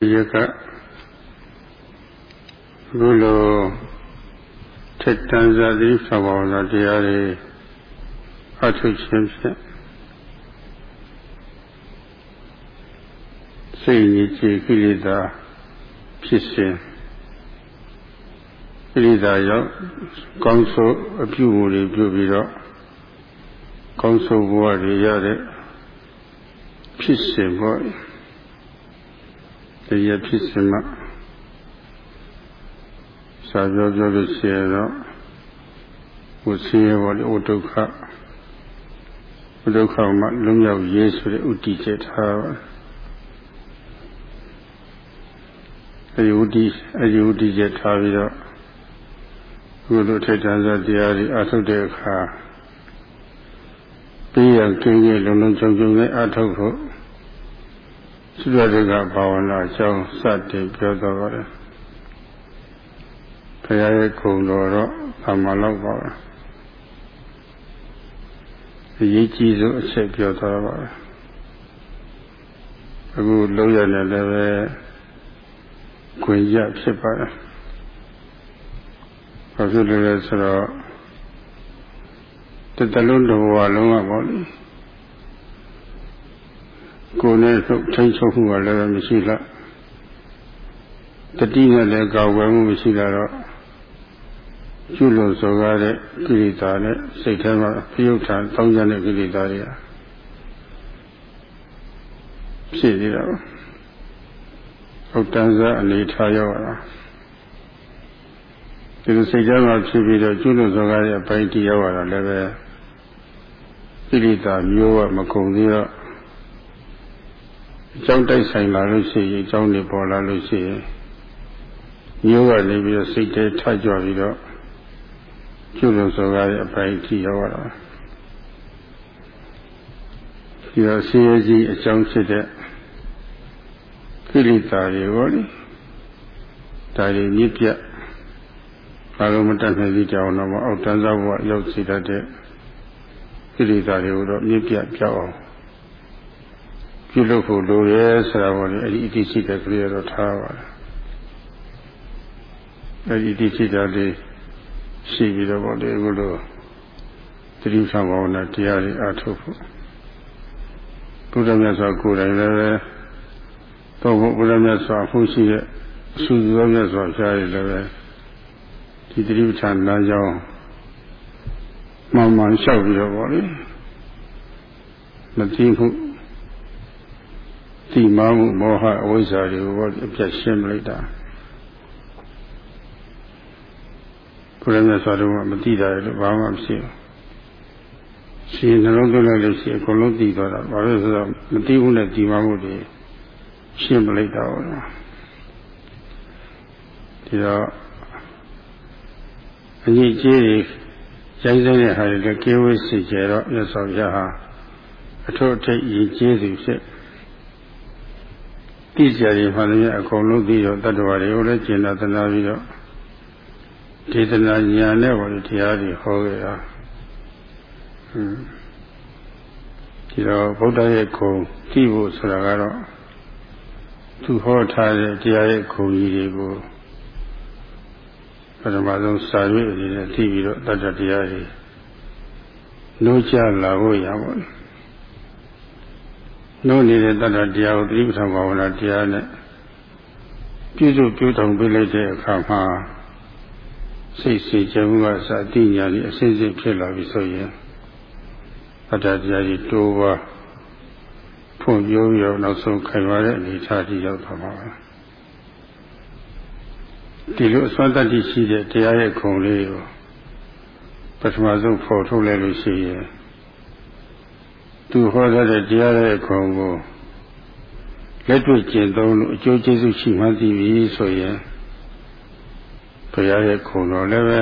ရကဘုလိုထက်တန်စာသီသဘောနာတရားတွေအထုခြင်းဖြင့်စိတ်ကြီးကြည်ကိလေသာဖြစ်စဉ်ကိလေသာရောက်ကောင်းဆိုအပြုမှုတွေပြုပြီးတော့ကောင်းဆိုဘဝတွေရတဲ့ဖြစ်စဉ်ပေါ့ တရားဖြစ်စမှစာပြောပြောလို့ရှိရတော့ဝဆင်းရဲပေါ်လေဥဒုက္ခဥဒုက္ခမှာလွတ်မြောက်ရေးဆိုတဲ့ဥတည်ချက်ထားပါအဲဒီဥတည်အဲဒီဥတည်ချက်ထားပြီးတော့ခုလိုထိတ်တန်းစားတရားတွေအထုတ်တဲ့အခါပြီးရကင်းကြီးလုံးလုံးချုံချုံနဲ့အထုတ်ဖို့ သုဒ္ဓကဘာဝနာအကြောင်းစတင်ပြောတော့ပါတယ်။ဘုရားရဲ့ခုံတော်တော့ဘာမှလောက်ပါပဲ။အရေးကြီးဆုံးအချက်ပြောတော့ပါတယ်။အခုလုံးရနေလည်းပဲခွင့်ရဖြစ်ပါတယ်။ဘာဖြစ်လို့လဲဆိုတော့တတလုံးတစ်ဘဝလုံးကပေါ့လေ။ ကိုယ်နဲ့ထိန်းချုပ်မှုကလည်းမရှိလားတတိနဲ့လည်းကောက်ဝဲမှုမရှိလာတော့ကျွလို့ဆိုကားတဲ့ကိလေသာနဲ့စိတ်ထဲမှာပြုတ်ထန်တောင်းကြတဲ့ကိလေသာတွေဖြစ်နေတာဟုတ်တန်းစားအနေထားရောက်လာဒီလိုစိတ်ထဲမှာဖြစ်ပြီးတော့ကျွလို့ဆိုကားတဲ့အပိုင်းတီးရောက်လာတော့လည်းပဲကိလေသာမျိုးကမကုန်သေးတော့အ ကြောင်းတိုက်ဆိုင်လာလို့ရှိရင်အကြောင်းတွေပေါ်လာလို့ရှိရင်မျိုးကနေပြီးတော့စိတ်ထဲထကြွပြီးတော့ကျွလို့ဆိုကားတဲ့အပိုင်းကြည့်ရောက်လာဒီတော့ဆင်းရဲကြီးအကြောင်းဖြစ်တဲ့ကိလေသာတွေဟောလေဒါတွေမြစ်ပြတ်ဘာလို့မတတ်နိုင်သေးကြအောင်တော့အောက်တန်းစားဘဝရောက်စီတတ်တဲ့ကိလေသာတွေကိုတော့မြစ်ပြတ်ပြောက်အောင် ပြုလုပ်ဖို့လိုရဲဆိုတာပေါ့လေအဲ့ဒီအတိရှိတဲ့ကလေးတော့ထားပါတယ်အဲ့ဒီအတိရှိတာလေးရှိပြီးတော့ပေါ့လေအခုလိုသတိဆောင်ဘာဝနာတရားတွေအားထုတ်ဖို့ဘုရားမြတ်စွာကိုယ်တိုင်လည်းပဲတော့ဘုရားမြတ်စွာဖုရှိတဲ့အဆူသောမြတ်စွာဖျားရည်လည်းပဲဒီသတိပဋ္ဌာန်လမ်းကြောင်းမှန်မှန်လျှောက်ပြီးတော့ပေါ့လေမသိမှု တိမာမှုမောဟအဝိဇ္ဇာတွေကိုအပြတ်ရှင်းလိုက်တာဘုရားမြတ်စွာဘုရားမသိတာလည်းဘာမှမရှိဘူးရှင်နှလုံးသွင်းလိုက်လို့ရှိရင်အကုန်လုံးသိသွားတာဘာလို့ဆိုတော့မသိဘူးနဲ့ဒီမာမှုတွေရှင်းမလိုက်တာဟုတ်လားဒီတော့အညစ်အကြေးတွေရိုင်းဆိုင်တဲ့ဟာတွေလည်းကေဝိစီကျတော့မြတ်စွာဘုရားဟာအထွတ်အထိပ်ရည်ကျေးသူဖြစ် သိကြရမှလည်းအကုန်လုံးသိတော့တတ္တဝါတွေကိုလည်းကျင့်တာသနာပြီးတော့ဒေသနာဉာဏ်နဲ့ဝင်တရားတွေဟောခဲ့တာဟွန်းဒီတော့ဗုဒ္ဓရဲ့ခုံသိဖို့ဆိုတာကတော့သူဟောထားတဲ့တရားရဲ့ခုံကြီးတွေကိုပထမဆုံးစာရွေးအနေနဲ့သိပြီးတော့တတ္တတရားတွေနှိုးချလာဖို့ရပါဘူး နှုတ်နေတဲ့တတ္တတရားကိုသတိပဋ္ဌာန်ဘာဝနာတရားနဲ့ပြည့်စုံပြည့်ထောင်ပေးလိုက်တဲ့အခါမှာစိတ်စေခြင်းကစအတိညာကြီးအစစ်စစ်ဖြစ်လာပြီဆိုရင်တတ္တတရားကြီးတိုးပါဖွံ့ဖြိုးရောနောက်ဆုံးခိုင်မာတဲ့အနေအထားကြီးရောက်သွားမှာပါဒီလိုအစွမ်းတတ္တိရှိတဲ့တရားရဲ့ခုံလေးကိုပထမဆုံးဖော်ထုတ်လိုက်လို့ရှိရင် သူဟောတဲ့တရားရဲ့ခုံကိုလက်တွေ့ကျင့်သုံးလို့အကျိုးကျေးဇူးရှိမှသိပြီဆိုရင်ဘုရားရဲ့ခုံတော်လည်းပဲ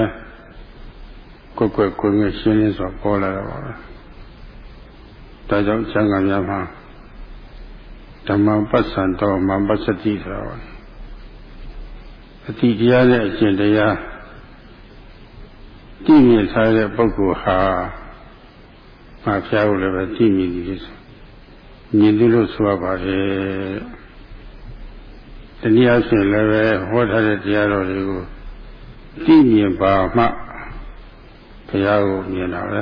ကိုယ်ကိုယ်ကိုယ်ငယ်ရှင်းလင်းစွာပေါ်လာတော့ပါပဲဒါကြောင့်ကျမ်းဂန်များမှာဓမ္မပတ်စံတော်မပစ္စတိဆိုတာပါအတိတရားနဲ့အကျင့်တရားတည်မြဲထားတဲ့ပုဂ္ဂိုလ်ဟာ ငါဖျားကိုလည်းပဲကြည့်မိသည်ဖြစ်ဆိုမြင်လို့ဆိုရပါတယ်တနည်းအားဖြင့်လည်းပဲဟောထားတဲ့တရားတော်တွေကိုသိမြင်ပါမှဘုရားကိုမြင်တာပဲ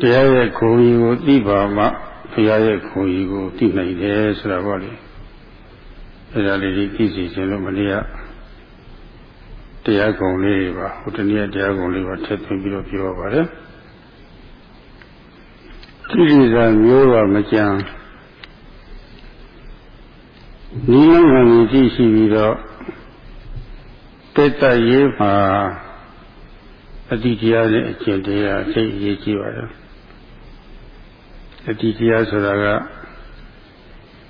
တရားရဲ့ခုံကြီးကိုသိပါမှဘုရားရဲ့ခုံကြီးကိုသိနိုင်တယ်ဆိုတာပေါ့လေအဲဒါလေးကြီးသိစီခြင်းလို့မနေ့ကတရားကုံလေးပါဟိုတနည်းတရားကုံလေးပါထည့်သွင်းပြီးတော့ပြောပါတယ် ကိလေသာမျိုးပါမကြံနိလန်းခံကြည့်ရှိပြီးတော့တက်တရေးမှာအတိတရားနဲ့အကျင့်တရားသိအရေးကြီးပါတယ်အတိတရားဆိုတာက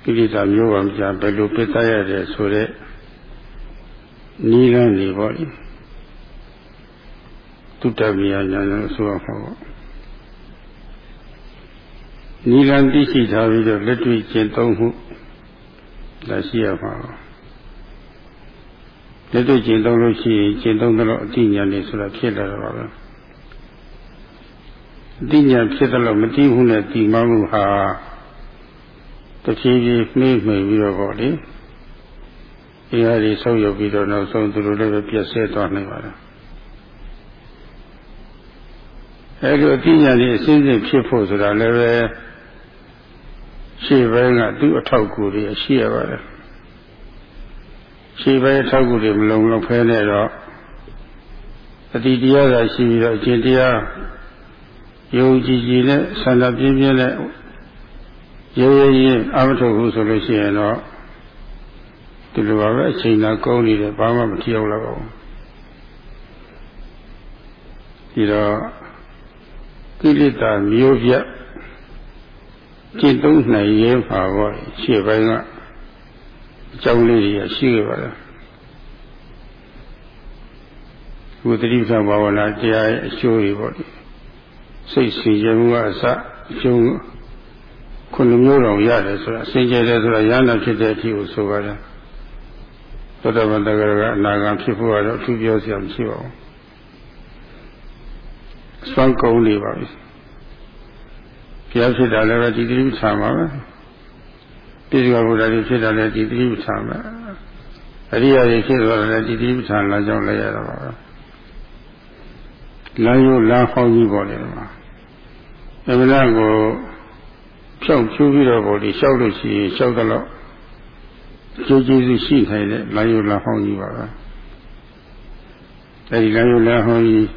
ကိလေသာမျိုးပါမကြံဘယ်လိုပြတ်တတ်ရတယ်ဆိုတဲ့နိလန်းနေပေါ့လေတုတ္တမယညာလို့ဆိုရမှာပေါ့ နိလန်းသိရှိထားပြီးတော့လက်တွေ့ကျင့်သုံးမှုဒါရှိရမှာလက်တွေ့ကျင့်သုံးလို့ရှိရင်ကျင့်သုံးတော့အတိညာနေဆိုတာဖြစ်လာတော့ပါပဲအတိညာဖြစ်တော့မတိမှုနဲ့တိမမှုဟာတဖြည်းဖြည်းနှိမ့်မှီပြီးတော့ပေါ့လေဒီဟာတွေဆုပ်ယုပ်ပြီးတော့နောက်ဆုံးသူတို့လည်းပဲပြည့်စဲသွားနိုင်ပါလား အဲလိုအတိညာလေးအစဉ်စဉ်ဖြစ်ဖို့ဆိုတာလည်းပဲရှေ့ဘက်ကသူ့အထောက်ကူတွေရှိရပါတယ်ရှေ့ဘက်အထောက်ကူတွေမလုံလောက်ဖဲနဲ့တော့အတိတရားသာရှိပြီးတော့အကျင့်တရားယုံကြည်ကြည်နဲ့ဆန္ဒပြင်းပြင်းနဲ့ရဲရဲရဲအမထုတ်ဘူးဆိုလို့ရှိရင်တော့ဒီလိုပါပဲအချိန်သာကုန်နေတယ်ဘာမှမထီအောင်လောက်အောင်ဒီတော့ ကိလေသာမျိုးပြကျင့်သုံးနိုင်ရင်ပါတော့ရှေ့ပိုင်းကအကြောင်းလေးတွေရှိခဲ့ပါလားဝိသတိပ္ပဘာဝနာတရားရဲ့အကျိုးတွေပေါ့ဒီစိတ်စီခြင်းမှုကအစအကျိုးခုနှစ်မျိုးတော်ရတယ်ဆိုတာစင်ကြယ်တယ်ဆိုတာရဟနာဖြစ်တဲ့အထိကိုဆိုပါတယ်သောတပန်တဂရကအနာဂံဖြစ်ဖို့ကတော့အထူးပြောစရာမရှိပါဘူး စွမ်းကုန်နေပါပြီဘုရားဖြစ်တာလည်းပဲဒီတိပ္ပံပါပဲတိစ္ဆာဘုရားကြီးဖြစ်တာလည်းဒီတိပ္ပံပါအရိယာကြီးဖြစ်သွားတယ်ဒီတိပ္ပံလာကြောင်းလဲရတာပါပဲလမ်းရိုးလမ်းဟောင်းကြီးပေါ်နေတယ်မှာအမှန်တရားကိုဖြောက်ဖြူးပြီးတော့ပေါ်ဒီလျှောက်လို့ရှိရင်လျှောက်တော့ကျိုးကျေးဇူးရှိနိုင်တဲ့လမ်းရိုးလမ်းဟောင်းကြီးပါပဲအဲဒီလမ်းရိုးလမ်းဟောင်းကြီး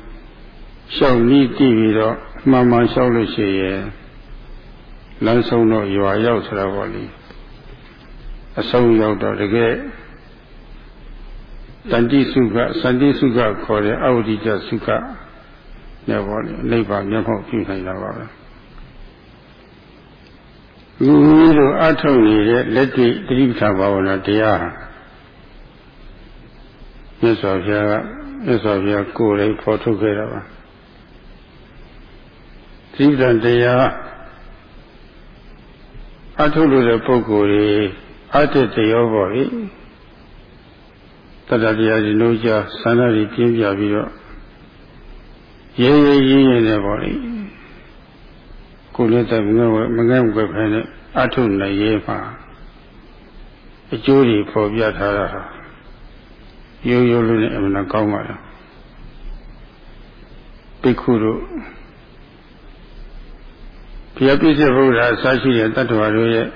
လျှောက်နီးတည်ပြီးတော့မှန်မှန်လျှောက်လို့ရှိရင်လမ်းဆုံးတော့ရွာရောက်ဆိုတာပေါ့လေအဆုံးရောက်တော့တကယ်တန်တိစုကစန္တိစုကခေါ်တဲ့အဝိဒိတစုကနဲ့ပေါ့လေနိဗ္ဗာန်မျက်မှောက်ပြုနိုင်တာပါပဲဒီလိုအထောက်နေတဲ့လက်တွေ့တတိပဌာဘာဝနာတရားမြတ်စွာဘုရားကမြတ်စွာဘုရားကိုယ်တိုင်ဖော်ထုတ်ခဲ့တာပါ သီလတရားအထုလို့တဲ့ပုဂ္ဂိုလ်တွေအတ္တတရားပေါ့လေတတတရားဒီလိုကြဆန္ဒတွေပြင်းပြပြီးတော့ရဲရဲရင်းရင်းနဲ့ပေါ့လေကိုယ်နဲ့တည်းမငဲ့မငဲ့ွယ်ဖဲနဲ့အထုနိုင်ရဲမှာအကျိုးတွေပေါ်ပြထားတာရိုးရိုးလေးနဲ့အမှန်ကောင်းပါလားပိခုတို့ ဘုရားပြည့်စုံဘုရားအစရှိတဲ့တတ္တဝါတို့ရဲ့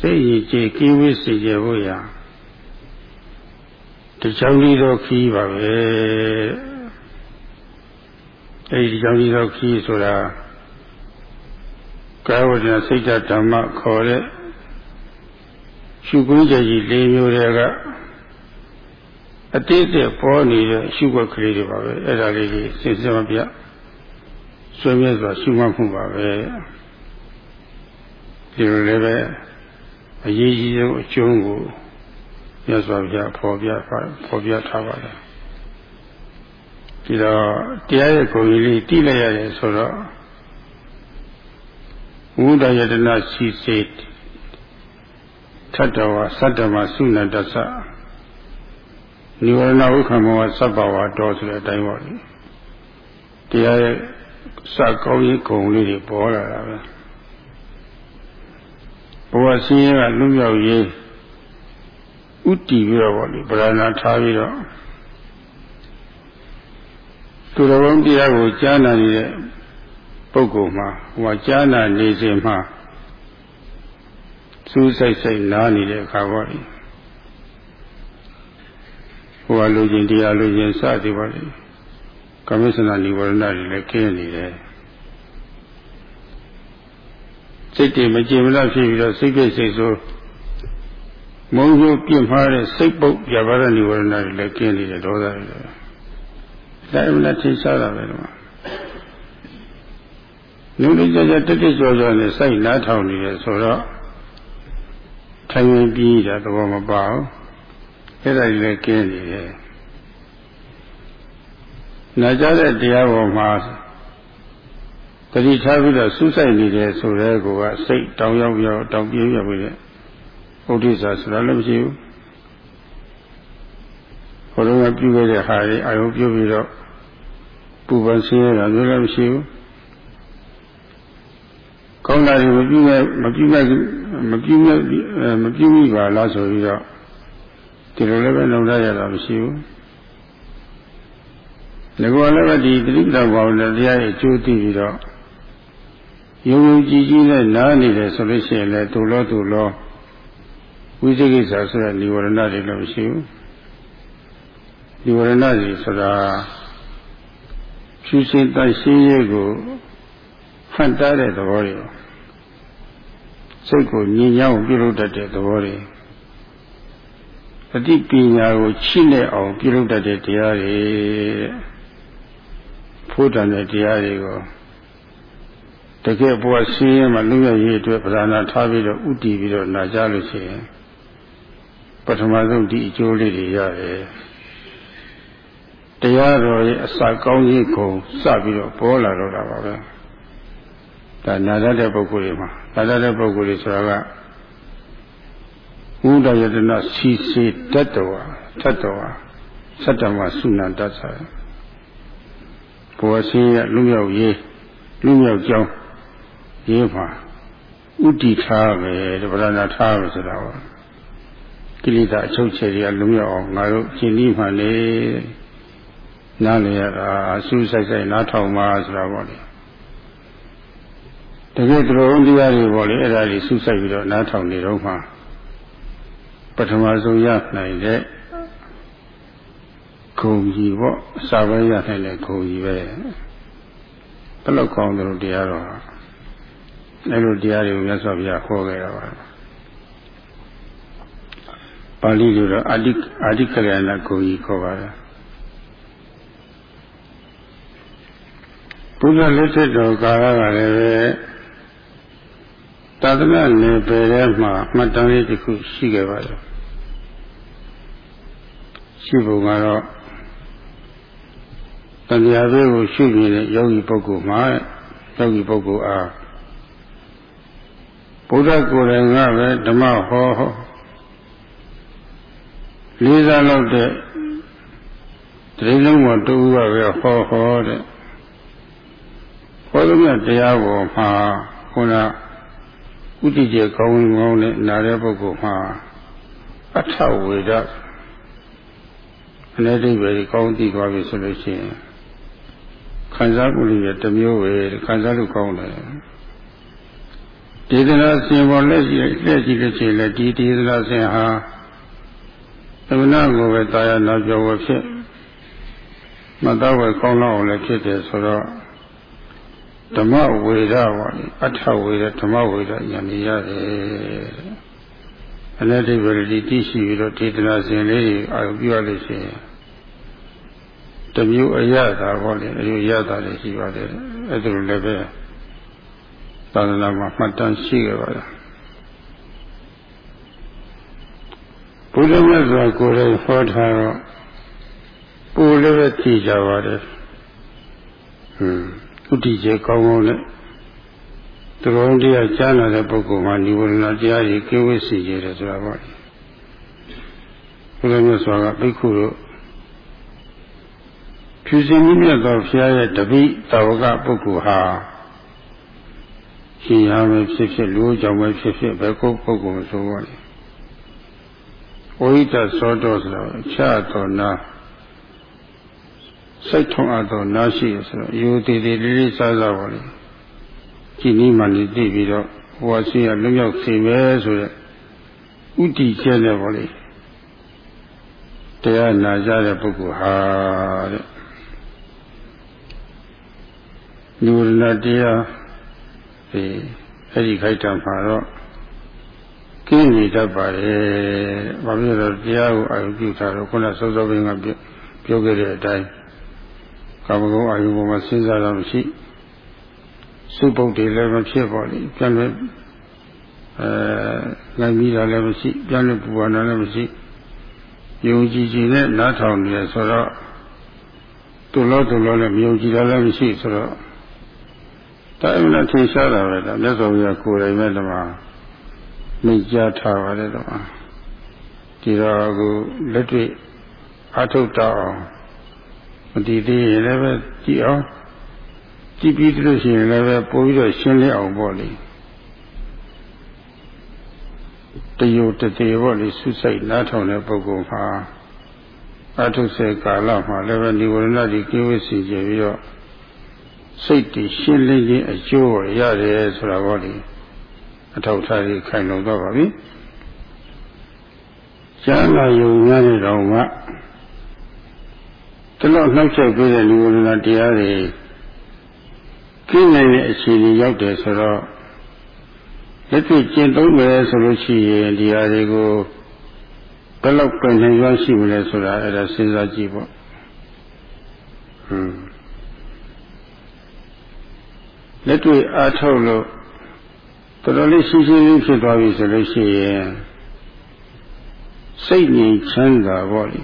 စိတ်ရည်ကြည်ကင်းဝေးစေကြဖို့ရာတချောင်းကြီးသောခီးပါပဲအဲဒီတချောင်းကြီးသောခီးဆိုတာကာဝဒနာစိတ်ဓမ္မခေါ်တဲ့ရှုခွင့်ကြကြီး၄မျိုးတွေကအတိတ်တဲ့ပေါ်နေတဲ့ရှုွက်ကလေးတွေပါပဲအဲ့ဒါလေးကြီးစိတ်စမပြဆွေးမြဲစွာရှုမှတ်မှုပါပဲ ဒီလိုလည်းပဲအရေးကြီးဆုံးအကျိုးကိုမြတ်စွာဘုရားဖော်ပြဖော်ပြထားပါတယ်ဒီတော့တရားရဲ့ကိုယ်ကြီးလေးတိလိုက်ရတယ်ဆိုတော့ဝုဒ္ဒယတနာရှိစေထတ္တဝါသတ္တမသုဏတသနိဝရဏဝိခံမောသဗ္ဗဝါတော်ဆိုတဲ့အတိုင်းပေါ့လေတရားရဲ့စကောင်းရေးဂုံလေးတွေပေါ်လာတာပဲ ဘဝဆင်းရဲကလွတ်မြောက်ရေးဥတည်ပြီးတော့ဗောလေဗရဏထားပြီးတော့သူတော်ကောင်းတရားကိုကြားနာနေတဲ့ပုဂ္ဂိုလ်မှာဟိုကကြားနာနေစဉ်မှာစူးစိုက်စိုက်နားနေတဲ့အခါပေါ့လေဟိုကလူချင်းတရားလူချင်းစသည်ပါလေကမိစ္ဆနာនិဝရဏတွေလည်းကျင်းနေတယ် စိတ်တွေမကြင်မလဖြစ်ပြီးတော့စိတ်ပြည့်စိတ်ဆိုးမုံရိုးပြင့်မှားတဲ့စိတ်ပုတ်ပြပါတဲ့និဝရဏတွေလည်းကျင်းနေတယ်ဒေါသတွေလည်းဒါအမှန်ထိရှားတာပဲတော့နုလေးကြကြတက်တက်ကြောကြောနဲ့စိုက်နားထောင်နေတယ်ဆိုတော့ထိုင်ရင်ပြီးတာသဘောမပေါက်အဲ့ဒါကြီးလည်းကျင်းနေတယ်နာကြတဲ့တရားပေါ်မှာ တတိထားပြီးတော့စူးစိုက်နေတယ်ဆိုတဲ့ကောကစိတ်တောင်ရောက်ရောက်တောင်ပြေးရောက်ပြီးတဲ့ဥဒိစ္စဆိုတာလည်းမရှိဘူးဘုရားကပြုခဲ့တဲ့ဟာတွေအာယုပြုပြီးတော့ပူပန်ဆင်းရဲတာမျိုးလည်းမရှိဘူးကောင်းတာတွေမပြုမဲ့မပြုမဲ့မပြုမဲ့မပြုမိပါလားဆိုပြီးတော့ဒီလိုလည်းပဲလုံရရတာမရှိဘူးငကောလည်းပဲဒီတိပ္ပံဘာဝနဲ့တရားရဲ့အကျိုးသိပြီးတော့ ယုံယုံကြည်ကြည်နဲ့နားနေတယ်ဆိုလို့ရှိရင်လည်းတူလို့တူလို့ဝိသိကိစ္စဆိုတဲ့និဝရဏတွေလည်းမရှိဘူးនិဝရဏတွေဆိုတာဖြူစင်တန်ရှင်းရေးကိုဖန်တားတဲ့သဘောတွေစိတ်ကိုညင်ညောင်းပြုလုပ်တတ်တဲ့သဘောတွေအတိပညာကိုချိနဲ့အောင်ပြုလုပ်တတ်တဲ့တရားတွေဖို့တန်တဲ့တရားတွေကို တကယ်ဘဝဆင်းရဲမှလူရရေးအတွက်ပဓာနာထားပြီးတော့ဥတည်ပြီးတော့နာကြလို့ရှိရင်ပထမဆုံးဒီအကျိုးလေးတွေရတယ်တရားတော်ရဲ့အစာကောင်းကြီးကိုစပြီးတော့ပေါ်လာတော့တာပါပဲဒါနာရတဲ့ပုဂ္ဂိုလ်တွေမှာနာရတဲ့ပုဂ္ဂိုလ်တွေဆိုတာကဝုဒယတနာစီစီတတ္တဝါတတ္တဝါသတ္တမသုဏတ္တဆာဘောဆင်းရဲလူမြောက်ရေးလူမြောက်ကြောင်း ရေးမှာဥတီထားပဲတပရဏထားပဲဆိုတာပါကိလေသာအချုပ်ချယ်တွေကလူမြောက်အောင်ငါတို့ရှင်းပြီးမှလေနားလေရတာအဆူဆိုင်ဆိုင်နားထောင်ပါဆိုတာပေါ့လေတကယ်သူတော်တရားတွေပေါ့လေအဲ့ဒါကြီးဆူဆိုင်ပြီးတော့နားထောင်နေတော့မှပထမဆုံးရနိုင်တဲ့ဂုံကြီးပေါ့အစာပဲရနိုင်တဲ့ဂုံကြီးပဲဘယ်လောက်ကောင်းတယ်လို့တရားတော် အဲ့လိုတရားတွေကိုမြတ်စွာဘုရားဟောခဲ့တာပါပါဠိလိုတော့အာတိအာတိကရဏဂုံကြီးခေါ်ပါတယ်ဘုရားလက်ထက်တော်ကာလကလည်းပဲသာသနာနယ်ပယ်ထဲမှာမှတ်တမ်းလေးတစ်ခုရှိခဲ့ပါတယ်ရှိဖို့ကတော့တရားဘေးကိုရှုနေတဲ့ယောဂီပုဂ္ဂိုလ်မှာယောဂီပုဂ္ဂိုလ်အား ဘုရားကိုယ်တိုင်ကပဲဓမ္မဟောဟောလေးစားလို့တဲ့တရင်လုံးမှာတူကပဲဟောဟောတဲ့ဟောလို့မြတ်တရားပေါ်မှာခုနဥတည်ကျေကောင်းကောင်းနဲ့နာတဲ့ပုဂ္ဂိုလ်မှာအထဝေဒအနေတိပဲကောင်းသိသွားပြီဆိုလို့ရှိရင်ခံစားမှုတွေတမျိုးပဲခံစားလို့ကောင်းတယ် ဒေသနာရှင်ပေါ်လက်ရှိလက်ရှိတဲ့ချိန်လက်ဒီဒေသနာရှင်ဟာသမဏကိုပဲတာယာနာပြောဝဖြစ်မတော်ဝဲကောင်းလောက်အောင်လည်းဖြစ်တယ်ဆိုတော့ဓမ္မဝေဒပါလေအထဝေဒဓမ္မဝေဒဉာဏ်ရရတယ်အနတ္တိပရိတိတိရှိပြီးတော့ဒေသနာရှင်လေးတွေအာရုံပြုရလို့ရှိရင်တမျိုးအရသာဟောလေအမျိုးရသာတွေရှိပါတယ်အဲ့ဒါလိုလည်းပဲ သာသနာမှာမှတ်တမ်းရှိကြပါလားဘုရားမြတ်စွာကိုယ်တိုင်ဟောထားတော့ပိုလည်းပဲသိကြပါတယ်ဟွန်းဥတည်ကျေကောင်းကောင်းနဲ့သူတော်တရားကြားလာတဲ့ပုဂ္ဂိုလ်မှာនិဝရဏတရားကြီးကျင်းဝတ်စီကြတယ်ဆိုတာပေါ့ဘုရားမြတ်စွာကဘိက္ခုတို့ဖြူစင်မြတ်သောဘုရားရဲ့တပိတာဝကပုဂ္ဂိုလ်ဟာ ရှင်ရမယ်ဖြစ်ဖြစ်လူကြောင့်ပဲဖြစ်ဖြစ်ဘယ်ကုတ်ပုဂ္ဂိုလ်ဆိုပါလေဝဝိတသောတောဆိုတော့ချတော်နာစိတ်ထုံအပ်တော်နာရှိဆိုတော့ယူတည်တည်လေးလေးစားစားပါလေကြည်နီးမှနေသိပြီးတော့ဘဝရှိရလွတ်မြောက်စေမယ်ဆိုတဲ့ဥတီကျဲတယ်ပါလေတရားနာကြတဲ့ပုဂ္ဂိုလ်ဟာတဲ့လူရဏတရား ဒီအဲ့ဒီခိုက်တံမှာတော့ကင်းနေတတ်ပါတယ်။ဘာဖြစ်လို့တရားကိုအာရုံပြုထားတော့ခုနစောစောကင်းကပြောခဲ့တဲ့အတိုင်းကာမဂုဏ်အာရုံပေါ်မှာစဉ်းစားတာမရှိစုပုတ်တွေလည်းမဖြစ်ပါလိပြန်လည်းအဲနိုင်ပြီးတာလည်းမရှိပြန်လည်းပူပန်တာလည်းမရှိယုံကြည်ကြည်နဲ့နားထောင်နေရဆိုတော့သူလို့သူလို့လည်းမယုံကြည်တာလည်းမရှိဆိုတော့ တိုင်းမလားထင်ရှားတာပဲဒါမြတ်စွာဘုရားကိုယ်တိုင်ပဲဓမ္မမိတ်ကြားထားပါတယ်ဓမ္မဒီတော့ကိုလက်တွေ့အထုတ်တော့အောင်မတည်သေးရင်လည်းပဲကြည့်အောင်ကြည့်ပြီးလို့ရှိရင်လည်းပဲပို့ပြီးတော့ရှင်းလင်းအောင်ပေါ့လေတယုတ်တည်းပေါ့လေဆုစိတ်နားထောင်တဲ့ပုဂ္ဂိုလ်မှာအထုစေကာလမှာလည်းပဲនិဝရဏကြီးကိဝိစီကြပြီးတော့ စိတ်တည်ရှင်းလင်းခြင်းအကျိုးရတယ်ဆိုတာပေါ့လေအထောက်ထားကြီးခိုင်လုံတော့ပါပြီ။ကျမ်းလာယုံများတဲ့တော်ကဒီလောက်နှောက်ချက်ပြတဲ့လူဝရဏတရားတွေကျင့်နိုင်တဲ့အခြေအနေရောက်တယ်ဆိုတော့လက်တွေ့ကျင့်သုံးမယ်ဆိုလို့ရှိရင်ဒီဟာတွေကိုဘယ်လောက်ပြန်နိုင်ရရှိမလဲဆိုတာအဲ့ဒါစဉ်းစားကြည့်ပေါ့ဟွန်း လက်တွေ့အားထုတ်လို့တော်တော်လေးရှင်းရှင်းလေးဖြစ်သွားပြီဆိုလို့ရှိရင်စိတ်ငြိမ်ချမ်းသာပေါ့လေ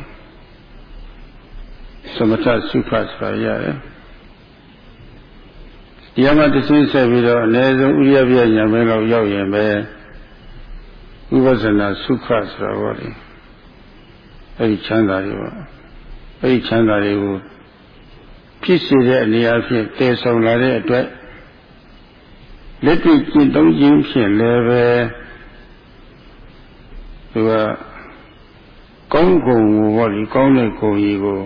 သမထစုဖတ်ဆိုတာရတယ်တရားမှတဆင်းဆက်ပြီးတော့အနည်းဆုံးဥရိယပြညာမဲလောက်ရောက်ရင်ပဲဥပဇနာစုခဆိုတာပေါ့လေအဲ့ဒီချမ်းသာတွေပေါ့အဲ့ဒီချမ်းသာတွေကိုဖြစ်စေတဲ့အနေအချင်းတည်ဆောင်လာတဲ့အတွက် လက်တွေ့ကျင့်သုံးခြင်းဖြင့်လည်းပဲသူကကောင်းကုန်ကိုပေါ့လေကောင်းတဲ့ကိုယ်ကြီးကို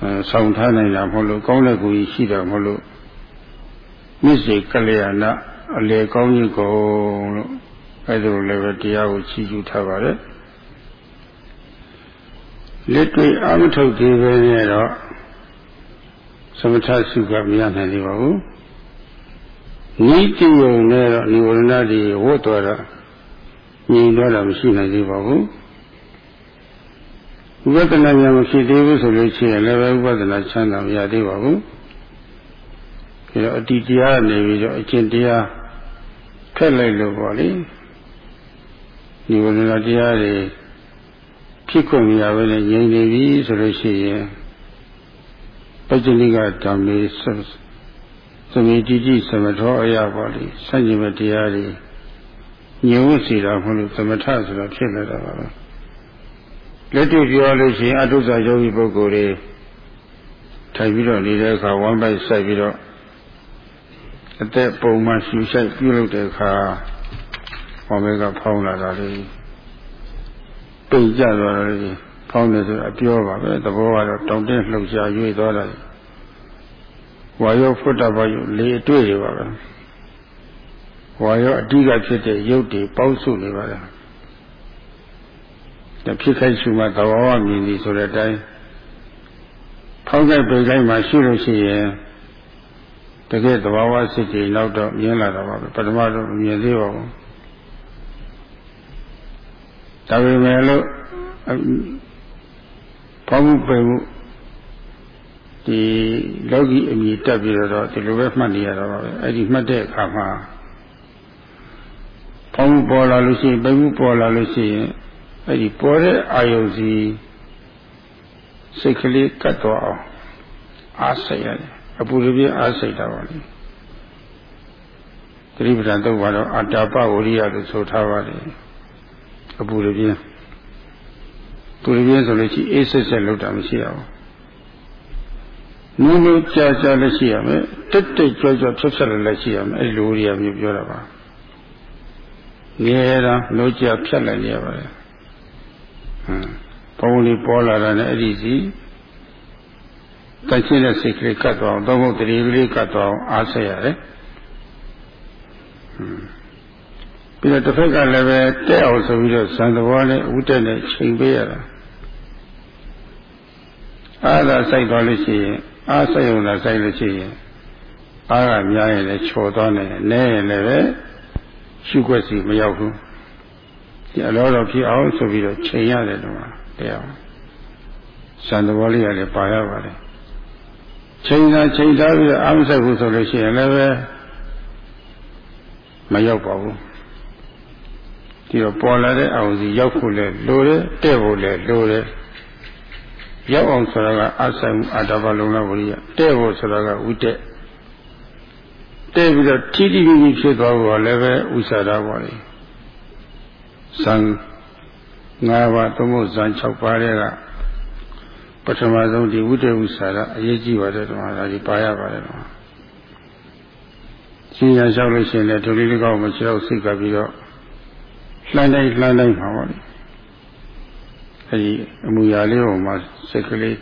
အဲဆောင်ထားနိုင်တာမဟုတ်လို့ကောင်းတဲ့ကိုယ်ကြီးရှိတာမဟုတ်လို့မြစ်စေကလျာဏအလေကောင်းကြီးကုန်လို့အဲဒါလိုလည်းပဲတရားကိုချီးကျူးထားပါတယ်လက်တွေ့အာမထုတ်သေးပဲနဲ့တော့သမထစုကမရနိုင်သေးပါဘူး ဤတည်ုံနဲ့တော့និဝရဏတွေဝတ်တော်တာညီတော့တာမရှိနိုင်သေးပါဘူးဥပဒနာများမရှိသေးဘူးဆိုလို့ရှိရင်လည်းပဲဥပဒနာချမ်းသာမရသေးပါဘူးဒါတော့အတ္တိတရားနေပြီးတော့အကျင့်တရားဖက်လိုက်လို့ပေါ့လေនិဝရဏတရားတွေဖြစ်ခွင့်မရဘဲနဲ့ငြိမ်နေပြီဆိုလို့ရှိရင်ပัจจနိကဓမ္မေ သမီတိတိသမထောအရာပါလိစัจจิမတရားတွေညှို့စီတာမဟုတ်လို့သမထဆိုတာဖြစ်လာတာပါပဲလက်တွေ့ပြောလို့ရှိရင်အတုဇာယောဂီပုဂ္ဂိုလ်တွေထိုင်ပြီးတော့နေတဲ့အခါဝမ်းပိုက်ဆိုင်ပြီးတော့အသက်ပုံမှန်ရှူဆိုင်ပြုလုပ်တဲ့အခါဝမ်းဘက်ကဖောင်းလာတာလေပိတ်ကြသွားတာလေဖောင်းတယ်ဆိုအပြောပါပဲသဘောကတော့တောင်တင်းလှုပ်ရှားရွေ့သွားတာ ဝါယောဖုတ္တဘာယုလေအတွေ့တွေပါပဲဝါယောအဓိကဖြစ်တဲ့ရုပ်တွေပေါင်းစုနေပါလားတဖြစ်ခိုက်ရှုမှသဘာဝမြင်သည်ဆိုတဲ့အတိုင်းဖောက်ခဲ့ပိတ်လိုက်မှရှိလို့ရှိရင်တကယ်သဘာဝစိတ်တွေနောက်တော့မြင်လာတာပါပဲပထမတော့မြင်သေးပါဘူးဒါပေမဲ့လို့ဖောက်မှုပိတ်မှု ဒီလောကီအမြင်တက်ပြီးတော့ဒီလိုပဲမှတ်နေရတာပါပဲအဲ့ဒီမှတ်တဲ့အခါမှာဖောင်းပေါ်လာလို့ရှိရင်ပိမှုပေါ်လာလို့ရှိရင်အဲ့ဒီပေါ်တဲ့အာယုစီစိတ်ကလေးကတ်တော့အောင်အားစိတ်ရတယ်အပူရပြင်းအားစိတ်တာပါလေသတိပဋ္ဌာန်တော့ဘာလို့အတ္တပဝရိယလို့ဆိုထားပါတယ်အပူရပြင်းပူရပြင်းဆိုလို့ရှိအေးဆက်ဆက်လောက်တာမရှိရဘူး နူးနူးကြာကြာလည်းရှိရမယ်တက်တက်ကြွကြွဖြတ်ဖြတ်လည်းလည်းရှိရမယ်အဲ့လိုရိယာမျိုးပြောတာပါငယ်တာလို့ကြာဖြတ်လိုက်နေရပါတယ်ဟမ်ဘုံလေးပေါ်လာတာနဲ့အဲ့ဒီစီတန်ရှင်းတဲ့စိတ်ကလေးကတ်သွားအောင်သုံးဖို့တတိကလေးကတ်သွားအောင်အားဆက်ရတယ်ဟမ်ပြီးတော့တစ်ဖက်ကလည်းပဲတဲ့အောင်ဆိုပြီးတော့ဇန်သဘောနဲ့ဥတက်နဲ့ချိန်ပေးရတာအားသာစိုက်သွားလို့ရှိရင် အားစိုက်ုံသာစိုက်လို့ရှိရင်အားကများရင်လည်းချော်သွားနေနဲရင်လည်းပဲရှုွက်စီမရောက်ဘူးဒီအလောတော်ဖြစ်အောင်ဆိုပြီးတော့ချိန်ရတယ်တော့တရားစံတော်လေးရတယ်ပါရပါတယ်ချိန်သာချိန်ထားပြီးတော့အာမဆက်ဘူးဆိုလို့ရှိရင်လည်းပဲမရောက်ပါဘူးဒီတော့ပေါ်လာတဲ့အောင်စီရောက်ဖို့လဲလိုတယ်တဲ့ဖို့လဲလိုတယ် ရောက်အောင်ဆိုတာကအဆိုင်အာတဘလုံးလဝရိယတဲ့ဖို့ဆိုတာကဝိတက်တဲ့ပြီးတော့ထိတိမိမိဖြစ်သွားဖို့လည်းပဲဥစ္စာတာပါလေဇံ၅ပါးသုံးဖို့ဇံ6ပါးတဲ့ကပထမဆုံးဒီဝိတ္တဥစ္စာကအရေးကြီးပါတယ်တော့ဒါဒီပါရပါတယ်တော့ရှင်းရလျှောက်လို့ရှိရင်လည်းဒုလေးလေးကောက်မှခြေတော့စိတ်ကပြီးတော့လှမ်းတိုင်းလှမ်းတိုင်းမှာပါလေ အဲဒီအမူအရာလေးပေါ်မှာစိတ်ကလေး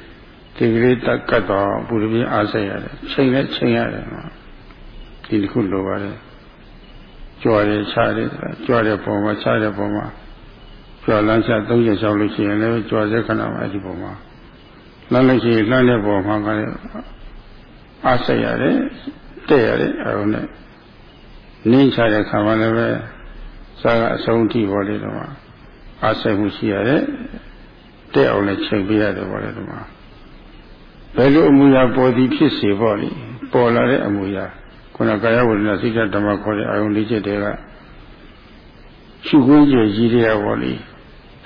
ဒီကလေးတက်ကတ်တော့ပူရပြင်းအားဆက်ရတယ်ချိန်နဲ့ချိန်ရတယ်နော်ဒီတစ်ခုလိုပါတယ်ကြွားတယ်ခြားတယ်ကြွားတဲ့ပုံမှာခြားတဲ့ပုံမှာကြွားလမ်းချသုံးချက်လျှောက်လို့ရှိရင်လည်းကြွားတဲ့ခဏမှာအဲ့ဒီပုံမှာလှမ်းလို့ရှိရင်လှမ်းတဲ့ပုံမှာကလည်းအားဆက်ရတယ်တဲ့ရတယ်အဲဒါနဲ့နင်းချတဲ့ခါမှလည်းပဲစားကအဆုံးထိပေါ်လေတော့အားဆက်မှုရှိရတယ် တဲ့အောင်လည်းချိန်ပေးရတယ်ပေါ်လေတော့ဘယ်လိုအမူအရာပေါ်သည်ဖြစ်စေပေါ့လေပေါ်လာတဲ့အမူအရာခုနကာယဝိညာဉ်စိတ်ဓမ္မခေါ်တဲ့အာယုန်လေးချက်တွေကရှုခွင့်ကြရည်ရပါလိ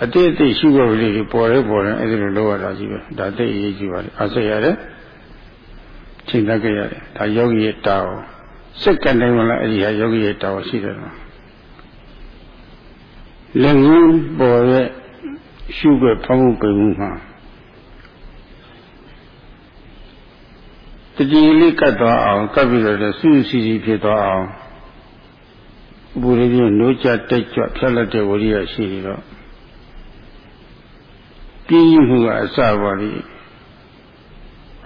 အတိတ်အတိတ်ရှုခွင့်လေးတွေပေါ်ရဲပေါ်ရဲအဲ့ဒီလိုလုပ်ရတာကြီးပဲဒါသိအရေးကြီးပါလေအားဆက်ရတယ်ချိန်တတ်ကြရတယ်ဒါယောဂီရဲ့တာဝန်စက္ကန့်တိုင်းမှာလည်းအဲ့ဒီဟာယောဂီရဲ့တာဝန်ရှိတယ်နော်လက်ငင်းပေါ်ရဲ့ ရှုခွင့်ဖောင်းမှုပိန်မှုမှာတကြည်လေးကတ်သွားအောင်ကပ်ပြီးတော့ဆူစီစီဖြစ်သွားအောင်ဘူရင်းနိုးကြတိတ်ကြွဖြတ်လက်တဲ့ဝရိယရှိနေတော့ပြင်းမှုကအစပါလိ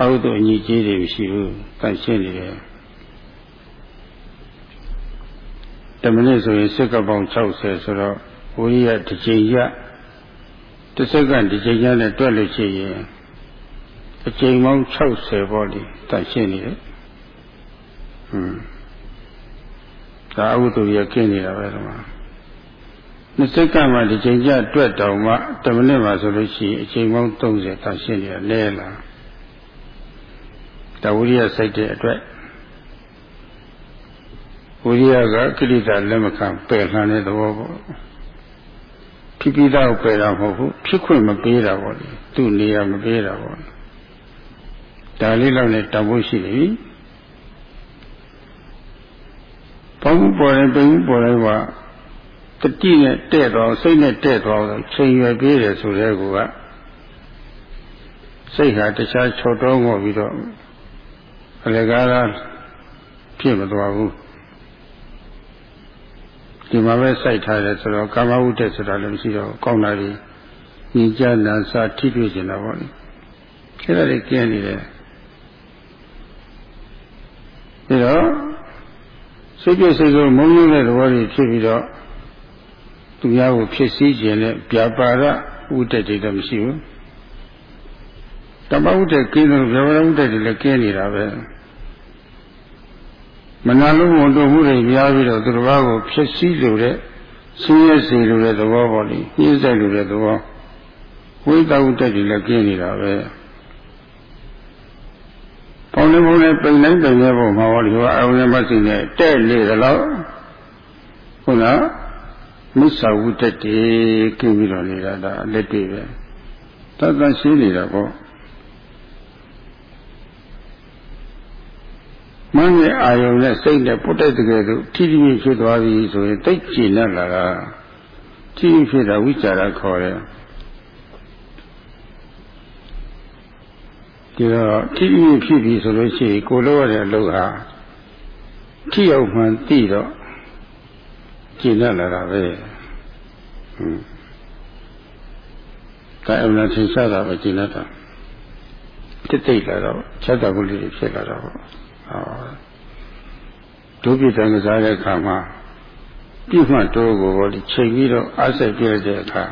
အောက်တော့အညီကြီးတွေမရှိဘူးတန့်ရှင်းနေတယ်တမနစ်ဆိုရင်စက္ကပေါင်း60ဆိုတော့ဝိရိယတစ်ချိန်ရ တစ်စက္ကန့်တစ်ချိန်ရနဲ့တွက်လို့ရှိရင်အချိန်ပေါင်း60ပေါ့လေတန့်ရှင်းနေတယ်ဟွန်းဒါအဝိတ္တရကင်းနေတာပဲဒီမှာနှစ်စက္ကန့်မှဒီချိန်ကျတွက်တောင်မှတမိနစ်မှဆိုလို့ရှိရင်အချိန်ပေါင်း30တန့်ရှင်းနေတာလဲလာဒါဝိရိယစိုက်တဲ့အတွက်ဝိရိယကကိလေသာလက်မခံပယ်လှန်တဲ့သဘောပေါ့ ဖြစ်ပြီးသားကိုပယ်တာမဟုတ်ဘူးဖြစ်ခွင့်မပေးတာပေါ့လေသူ့နေရာမပေးတာပေါ့ဒါလေးတော့လည်းတန်ဖို့ရှိနေပြီဘောင်းပေါ်ရင်ပိန်ပေါ်ရင်ကတတိနဲ့တဲ့တော့စိတ်နဲ့တဲ့တော့ချိန်ရွယ်ပြေးတယ်ဆိုတဲ့ကူကစိတ်ဟာတခြားချော်တော့ငေါ်ပြီးတော့အလကားလားဖြစ်မသွားဘူး ဒီမှာပဲစိုက်ထားတယ်ဆိုတော့ကာမဝုဒ္ဒဆိုတာလည်းမရှိတော့ကောင်းတာကြီးညင်ကြနာစာထိတွေ့နေတာပေါ့လေအဲ့ဒါတွေကျင်းနေတယ်ပြီးတော့စိတ်ပြည့်စိတ်ဆိုမုန်းနေတဲ့သဘောတွေဖြစ်ပြီးတော့သူများကိုဖြစ်စည်းခြင်းနဲ့ပြပါရဥဒ္ဒတိတော့မရှိဘူးတမဥဒ္ဒကင်းတယ်ပြပါရဥဒ္ဒတိလည်းကျင်းနေတာပဲ မနာလုံးဝန်တို့မှုတွေများပြီးတော့သူတစ်ပါးကိုဖြစ်စည်းလိုတဲ့ဆင်းရဲစေလိုတဲ့သဘောပေါ့လေညှိစိုက်လိုတဲ့သဘောဝိတဝုတ္တတိလည်းကျင်းနေတာပဲပေါင်းနေပေါင်းနေပိန်တိုင်းပိန်နေပုံမှာဟောဒီကအာရုံနဲ့မသိနဲ့တဲ့လေသလောက်ဟုတ်လားမိစ္ဆာဝုတ္တတိကျင်းပြီးတော့နေတာဒါလက်တွေ့ပဲတတ်တတ်ရှင်းနေတာပေါ့ မင်းရဲ့အာယုံနဲ့စိတ်နဲ့ပုတ်တိုက်တဲ့ကဲသို့ထိထိဖြစ်သွားပြီဆိုရင်တိတ်ကျဉ်နဲ့လာတာထိထိဖြစ်တာဝိจารခေါ်တယ်ဒီတော့ထိထိဖြစ်ပြီဆိုလို့ရှိရင်ကိုလိုရတဲ့အလုပ်ဟာထိရောက်မှန်သိတော့ကျဉ်နဲ့လာတာပဲဟွန်း ဒါအမှန်ထင်ရှားတာပဲကျင်တတ်တာတိတ်တိတ်လာတော့ချက်တော်ကုလေးတွေဖြစ်လာတော့ဟော ဒုပိတံကစားတဲ့အခါမှာပြည့်မှတ်တိုးကိုပေါ့ဒီချိန်ပြီးတော့အားစိတ်ပြည့်တဲ့အခါ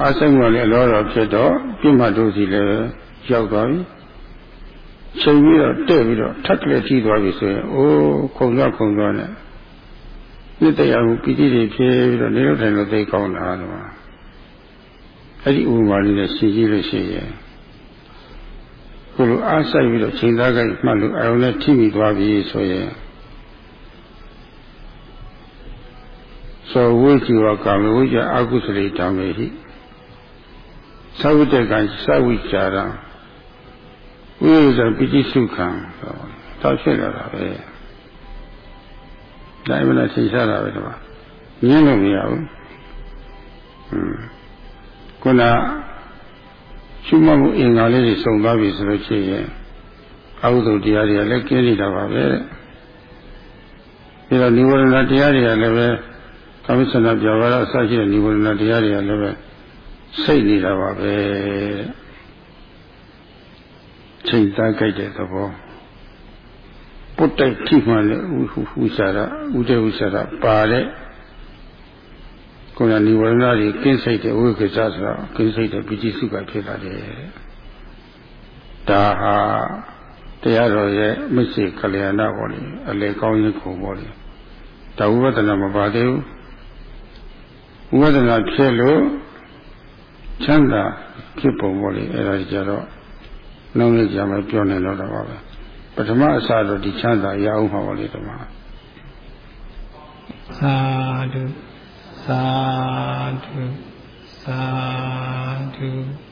အားစိတ်မှလည်းအလောတော်ဖြစ်တော့ပြည့်မှတ်တိုးစီလည်းရောက်သွားပြီချိန်ပြီးတော့တဲ့ပြီးတော့ထပ်ကလေးထိသွားပြီဆိုရင်အိုးခုံသွားခုံသွားနဲ့နှစ်တရားကိုပီတိတွေဖြစ်ပြီးတော့နေလို့ထိုင်လို့သိကောင်းလာတော့အဲ့ဒီဥပမာလေးနဲ့ရှင်းကြည့်လို့ရှိရင် ကိုလိုအားဆိုင်ပြီးတော့ချိန်သားကြိုက်မှတ်လို့အရုံနဲ့ထိမိသွားပြီဆိုရင်သောဝိဇ္ဇဝကံဝိဇ္ဇအကုသလေတံမေဟိသဝိတကံသဝိချာရံဝိဇ္ဇပိတိစုခံတော့ဖြစ်လာတာပဲဒါမှလည်းသိစားတာပဲဒီမှာငင်းလို့မရဘူးဟွန်းခုန ရှုမှတ်မှုအင်္ဂါလေးတွေစုံသွားပြီဆိုလို့ရှိရင်အဟုသုတရားတွေကလည်းကျင်းနေတာပါပဲတဲ့ပြီးတော့និဝရဏတရားတွေကလည်းပဲကမိစ္ဆနာပြောပါတော့အစရှိတဲ့និဝရဏတရားတွေကလည်းပဲစိတ်နေတာပါပဲချိန်သားကြိုက်တဲ့သဘောပုတ်တိုက်ထိမှလည်းဥဟုစာရဥဒေဥစာရပါတဲ့ ကိုယ်ကនិဝရဏတွေကင်းစိတ်တဲ့ဝိက္ခစဆိုတာကင်းစိတ်တဲ့ပိဋိစုကဖြစ်လာတယ်ဒါဟာတရားတော်ရဲ့မရှိကလျာဏပေါ်လေအလေကောင်းရင်ခုံပေါ်လေဒါဝိပဿနာမပါသေးဘူးဝိပဿနာဖြစ်လို့ချမ်းသာဖြစ်ပုံပေါ်လေအဲ့ဒါကြတော့နှုံးလေးကြမှာပြောနေတော့တာပါပဲပထမအစတော့ဒီချမ်းသာရအောင်ပါပါလေဓမ္မသာဓု සාදු සාදු.